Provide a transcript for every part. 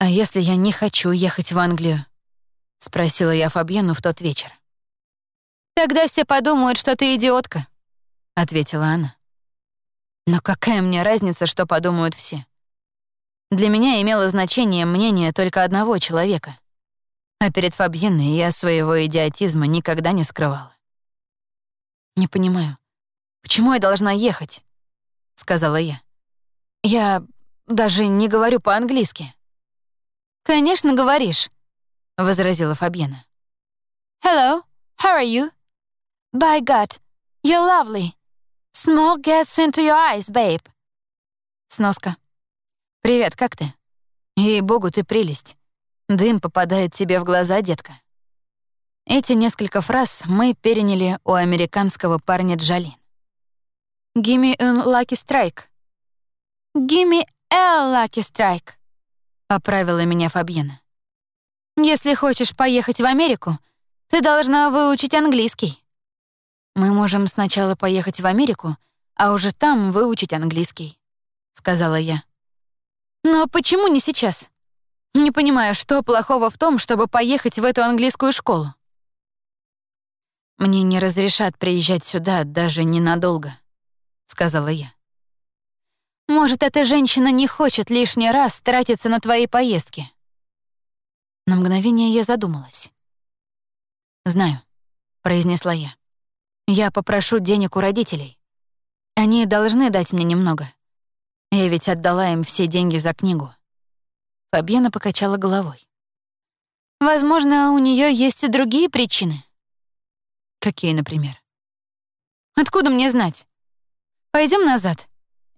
«А если я не хочу ехать в Англию?» — спросила я Фабьену в тот вечер. «Тогда все подумают, что ты идиотка», — ответила она. Но какая мне разница, что подумают все? Для меня имело значение мнение только одного человека. А перед Фабьеной я своего идиотизма никогда не скрывала. «Не понимаю, почему я должна ехать?» — сказала я. «Я даже не говорю по-английски». «Конечно, говоришь», — возразила Фабьена. «Hello, how are you? By God, you're lovely. Smoke gets into your eyes, babe». Сноска. «Привет, как ты?» «Ей-богу, ты прелесть. Дым попадает тебе в глаза, детка». Эти несколько фраз мы переняли у американского парня Джалин. «Gimme un lucky strike». «Gimme a lucky strike», — поправила меня Фабьена. «Если хочешь поехать в Америку, ты должна выучить английский». «Мы можем сначала поехать в Америку, а уже там выучить английский», — сказала я. «Но почему не сейчас? Не понимаю, что плохого в том, чтобы поехать в эту английскую школу?» «Мне не разрешат приезжать сюда даже ненадолго», — сказала я. «Может, эта женщина не хочет лишний раз тратиться на твои поездки?» На мгновение я задумалась. «Знаю», — произнесла я. Я попрошу денег у родителей. Они должны дать мне немного. Я ведь отдала им все деньги за книгу. Фабьена покачала головой. Возможно, у нее есть и другие причины. Какие, например? Откуда мне знать? Пойдем назад.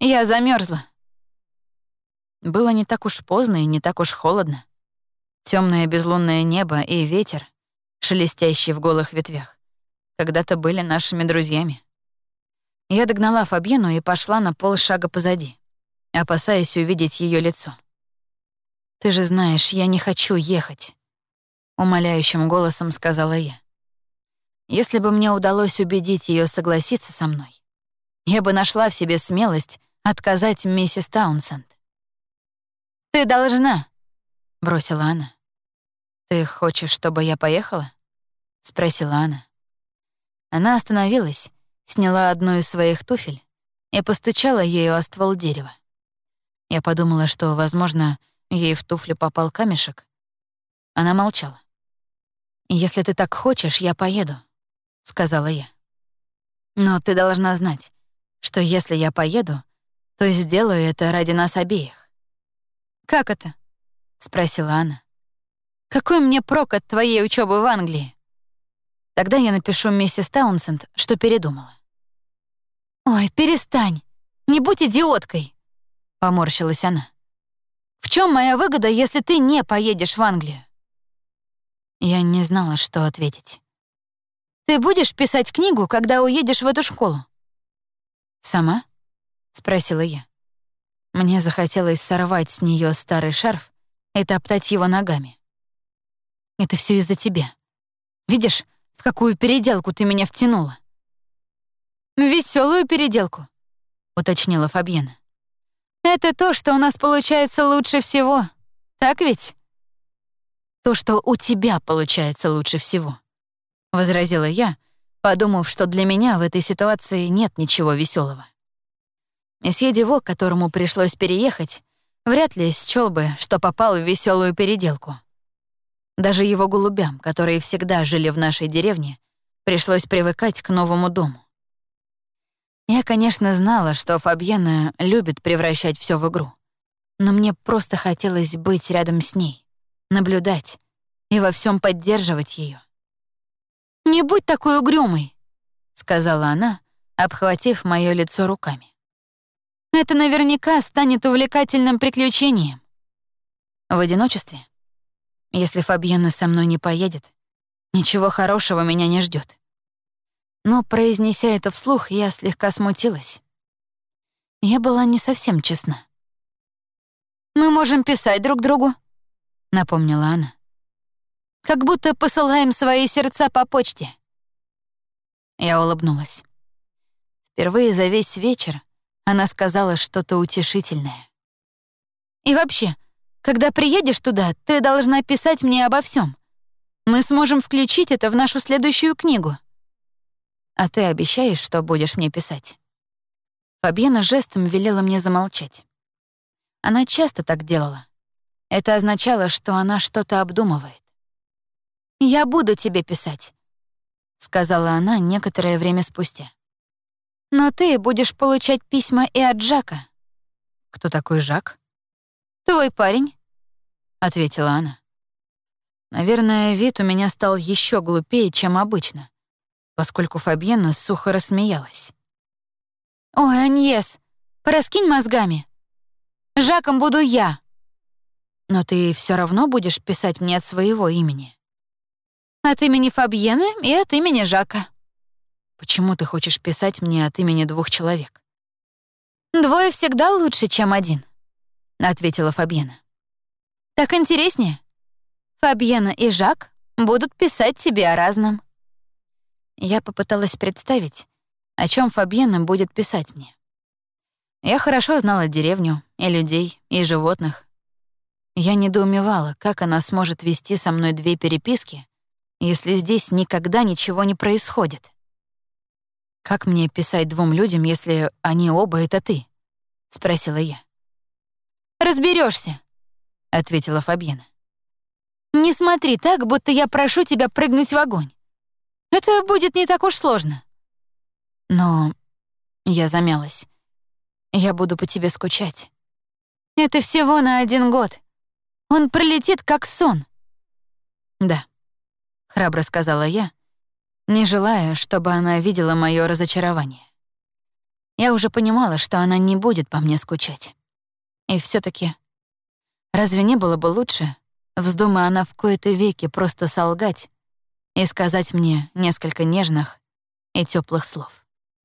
Я замерзла. Было не так уж поздно и не так уж холодно. Темное безлунное небо и ветер, шелестящий в голых ветвях когда-то были нашими друзьями. Я догнала Фабьену и пошла на полшага позади, опасаясь увидеть ее лицо. «Ты же знаешь, я не хочу ехать», — умоляющим голосом сказала я. Если бы мне удалось убедить ее согласиться со мной, я бы нашла в себе смелость отказать миссис Таунсенд. «Ты должна», — бросила она. «Ты хочешь, чтобы я поехала?» — спросила она. Она остановилась, сняла одну из своих туфель и постучала ею о ствол дерева. Я подумала, что, возможно, ей в туфлю попал камешек. Она молчала. «Если ты так хочешь, я поеду», — сказала я. «Но ты должна знать, что если я поеду, то сделаю это ради нас обеих». «Как это?» — спросила она. «Какой мне прок от твоей учебы в Англии?» Тогда я напишу миссис Таунсенд, что передумала. «Ой, перестань! Не будь идиоткой!» — поморщилась она. «В чем моя выгода, если ты не поедешь в Англию?» Я не знала, что ответить. «Ты будешь писать книгу, когда уедешь в эту школу?» «Сама?» — спросила я. Мне захотелось сорвать с нее старый шарф и топтать его ногами. «Это все из-за тебя. Видишь, в какую переделку ты меня втянула?» «Веселую переделку», — уточнила Фабьена. «Это то, что у нас получается лучше всего, так ведь?» «То, что у тебя получается лучше всего», — возразила я, подумав, что для меня в этой ситуации нет ничего веселого. Месье Диво, которому пришлось переехать, вряд ли счёл бы, что попал в веселую переделку. Даже его голубям, которые всегда жили в нашей деревне, пришлось привыкать к новому дому. Я, конечно, знала, что Фабьена любит превращать все в игру, но мне просто хотелось быть рядом с ней, наблюдать и во всем поддерживать ее. «Не будь такой угрюмой», — сказала она, обхватив мое лицо руками. «Это наверняка станет увлекательным приключением». В одиночестве если Фабьена со мной не поедет, ничего хорошего меня не ждет. Но, произнеся это вслух, я слегка смутилась. Я была не совсем честна. «Мы можем писать друг другу», — напомнила она. «Как будто посылаем свои сердца по почте». Я улыбнулась. Впервые за весь вечер она сказала что-то утешительное. «И вообще, Когда приедешь туда, ты должна писать мне обо всем. Мы сможем включить это в нашу следующую книгу. А ты обещаешь, что будешь мне писать? Фабьена жестом велела мне замолчать. Она часто так делала. Это означало, что она что-то обдумывает. «Я буду тебе писать», — сказала она некоторое время спустя. «Но ты будешь получать письма и от Жака». «Кто такой Жак?» «Твой парень», — ответила она. Наверное, вид у меня стал еще глупее, чем обычно, поскольку Фабьена сухо рассмеялась. «Ой, Аньес, пораскинь мозгами. Жаком буду я». «Но ты все равно будешь писать мне от своего имени?» От имени Фабьены и от имени Жака. Почему ты хочешь писать мне от имени двух человек? Двое всегда лучше, чем один, ответила Фабьена. Так интереснее. Фабьена и Жак будут писать тебе о разном. Я попыталась представить, о чем Фабьена будет писать мне. Я хорошо знала деревню, и людей, и животных. Я недоумевала, как она сможет вести со мной две переписки, если здесь никогда ничего не происходит? «Как мне писать двум людям, если они оба — это ты?» — спросила я. Разберешься, ответила Фабьена. «Не смотри так, будто я прошу тебя прыгнуть в огонь. Это будет не так уж сложно». «Но...» — я замялась. «Я буду по тебе скучать». «Это всего на один год. Он пролетит как сон». «Да», храбро сказала я, не желая, чтобы она видела моё разочарование. Я уже понимала, что она не будет по мне скучать. И все таки разве не было бы лучше, вздумая она в кои-то веки просто солгать и сказать мне несколько нежных и теплых слов?